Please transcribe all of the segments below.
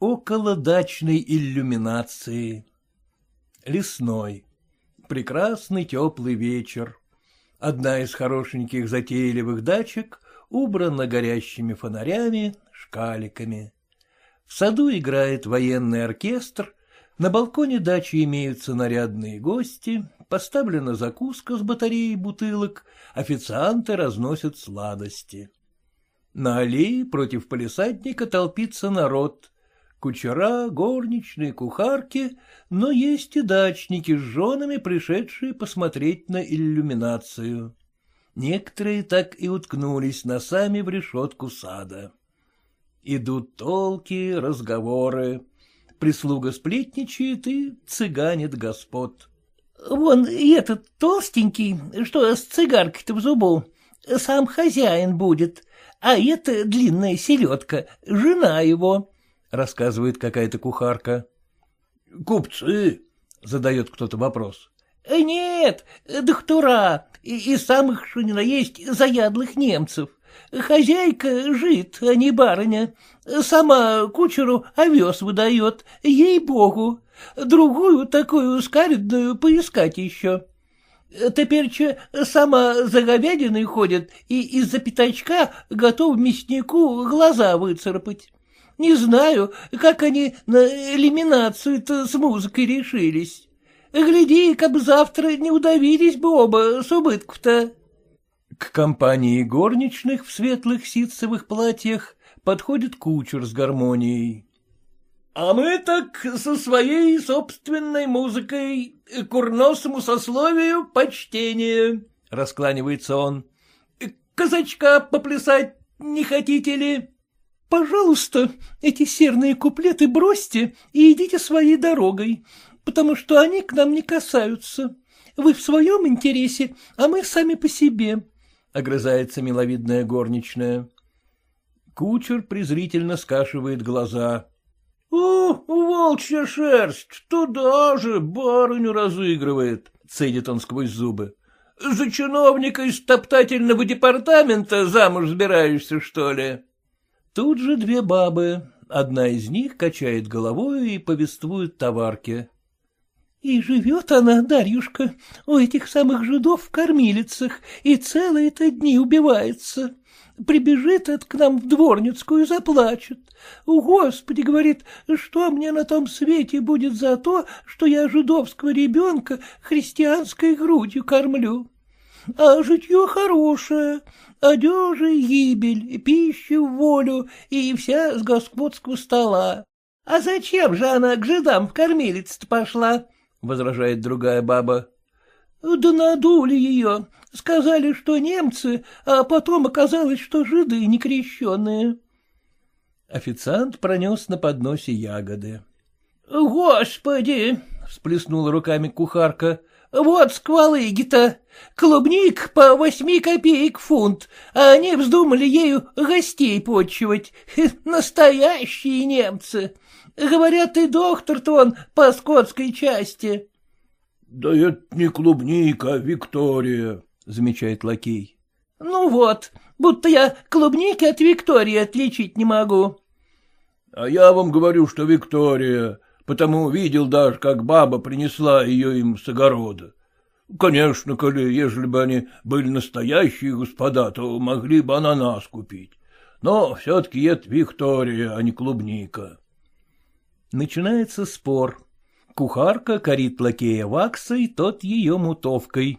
Около дачной иллюминации. Лесной. Прекрасный теплый вечер. Одна из хорошеньких затейливых дачек убрана горящими фонарями, шкаликами. В саду играет военный оркестр, на балконе дачи имеются нарядные гости, поставлена закуска с батареей бутылок, официанты разносят сладости. На аллее против полисадника толпится народ. Кучера, горничные, кухарки, но есть и дачники с женами, пришедшие посмотреть на иллюминацию. Некоторые так и уткнулись носами в решетку сада. Идут толки, разговоры. Прислуга сплетничает и цыганит господ. — Вон и этот толстенький, что с цигаркой-то в зубу, сам хозяин будет, а эта длинная селедка — жена его, — рассказывает какая-то кухарка. — Купцы? — задает кто-то вопрос. — Нет, доктора, и, и самых, что ни на есть, заядлых немцев. Хозяйка жит, а не барыня. Сама кучеру овес выдает, ей-богу. Другую такую скаридную поискать еще. Теперь сама за говядиной ходит и из-за пятачка готов мяснику глаза выцарапать. Не знаю, как они на элиминацию-то с музыкой решились. Гляди, как бы завтра не удавились бы оба с убытков-то. К компании горничных в светлых ситцевых платьях подходит кучер с гармонией. — А мы так со своей собственной музыкой курносому сословию почтение, — раскланивается он. — Казачка поплясать не хотите ли? — Пожалуйста, эти серные куплеты бросьте и идите своей дорогой, потому что они к нам не касаются. Вы в своем интересе, а мы сами по себе, — огрызается миловидная горничная. Кучер презрительно скашивает глаза. — О, волчья шерсть, туда же барыню разыгрывает, — цедит он сквозь зубы. — За чиновника из топтательного департамента замуж сбираешься, что ли? Тут же две бабы. Одна из них качает головой и повествует товарке. И живет она, Дарьюшка, у этих самых жидов в кормилицах, и целые-то дни убивается. Прибежит это к нам в дворницкую и заплачет. Господи, говорит, что мне на том свете будет за то, что я жидовского ребенка христианской грудью кормлю. А житье хорошее, одежа гибель, пища в волю и вся с господского стола. А зачем же она к жидам в кормилице пошла? — возражает другая баба. — Да надули ее. Сказали, что немцы, а потом оказалось, что жиды некрещенные. Официант пронес на подносе ягоды. — Господи! — всплеснула руками кухарка. — Вот сквалыги-то! Клубник по восьми копеек фунт, а они вздумали ею гостей почивать. Настоящие немцы! Говорят, и доктор-то он по скотской части. — Да это не клубника, а Виктория, — замечает лакей. — Ну вот, будто я клубники от Виктории отличить не могу. — А я вам говорю, что Виктория, потому видел даже, как баба принесла ее им с огорода. Конечно, коли, ежели бы они были настоящие господа, то могли бы ананас купить. Но все-таки это Виктория, а не клубника. Начинается спор. Кухарка корит лакея ваксой, тот ее мутовкой.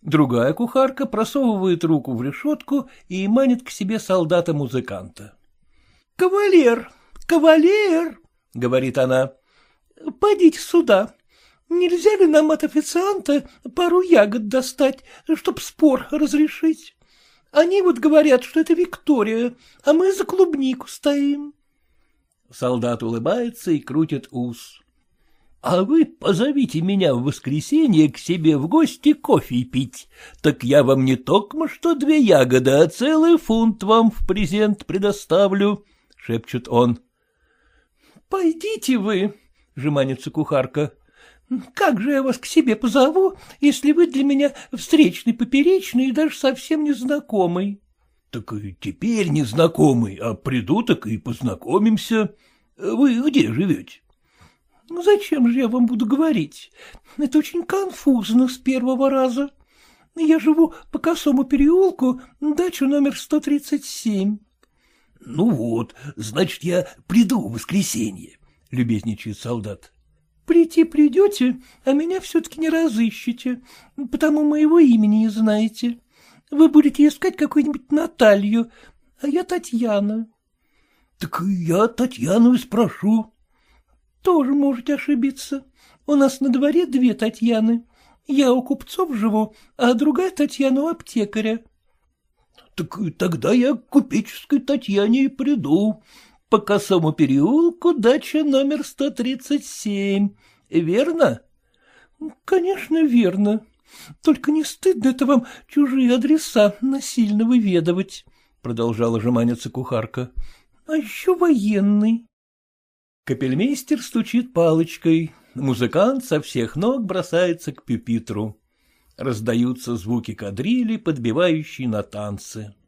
Другая кухарка просовывает руку в решетку и манит к себе солдата-музыканта. — Кавалер, кавалер, — говорит она, — подите сюда. Нельзя ли нам от официанта пару ягод достать, чтоб спор разрешить? Они вот говорят, что это Виктория, а мы за клубнику стоим. Солдат улыбается и крутит ус. — А вы позовите меня в воскресенье к себе в гости кофе пить, так я вам не только что две ягоды, а целый фунт вам в презент предоставлю, — шепчет он. — Пойдите вы, — жеманится кухарка. — Как же я вас к себе позову, если вы для меня встречный поперечный и даже совсем незнакомый? — Так и теперь незнакомый, а приду так и познакомимся. Вы где живете? — Зачем же я вам буду говорить? Это очень конфузно с первого раза. Я живу по косому переулку, дачу номер 137. — Ну вот, значит, я приду в воскресенье, — любезничает солдат. — Прийти придете, а меня все-таки не разыщете, потому моего имени не знаете. Вы будете искать какую-нибудь Наталью, а я Татьяна. — Так я Татьяну и спрошу. Тоже можете ошибиться. У нас на дворе две Татьяны. Я у купцов живу, а другая Татьяна у аптекаря. — Так тогда я к купеческой Татьяне и приду. По косому переулку дача номер 137. Верно? — Конечно, верно. Только не стыдно это вам чужие адреса насильно выведывать, — продолжала жеманиться кухарка. — А еще военный. Капельмейстер стучит палочкой, музыкант со всех ног бросается к пюпитру. Раздаются звуки кадрили, подбивающие на танцы. —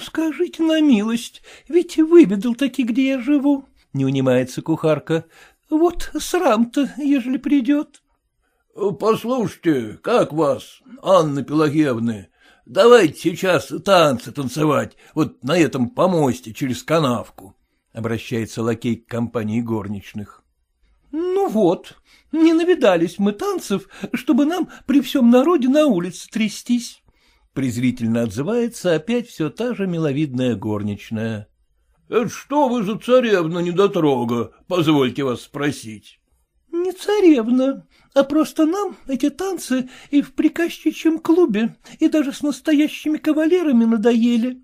Скажите на милость, ведь выведал таки, где я живу, — не унимается кухарка. — Вот срам-то, ежели придет. — Послушайте, как вас, Анна Пелагеевна, давайте сейчас танцы танцевать, вот на этом помосте через канавку обращается лакей к компании горничных. — Ну вот, не навидались мы танцев, чтобы нам при всем народе на улице трястись. Презрительно отзывается опять все та же миловидная горничная. — Это что вы за царевна недотрога, позвольте вас спросить? — Не царевна, а просто нам эти танцы и в приказчичьем клубе, и даже с настоящими кавалерами надоели.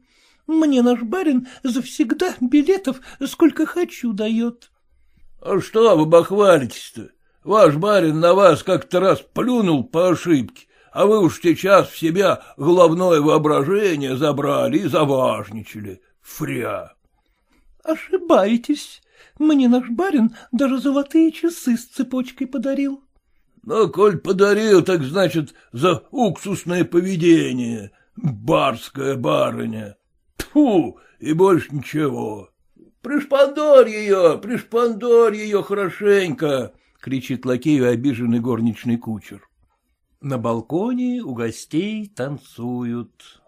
Мне наш барин завсегда билетов сколько хочу дает. — А что вы бахвалитесь-то? Ваш барин на вас как-то раз плюнул по ошибке, а вы уж сейчас в себя головное воображение забрали и заважничали. Фря. — Ошибаетесь. Мне наш барин даже золотые часы с цепочкой подарил. — Ну, коль подарил, так значит, за уксусное поведение, барская барыня. Тьфу, и больше ничего. Пришпандорь ее, пришпандорь ее хорошенько, — кричит лакею обиженный горничный кучер. На балконе у гостей танцуют.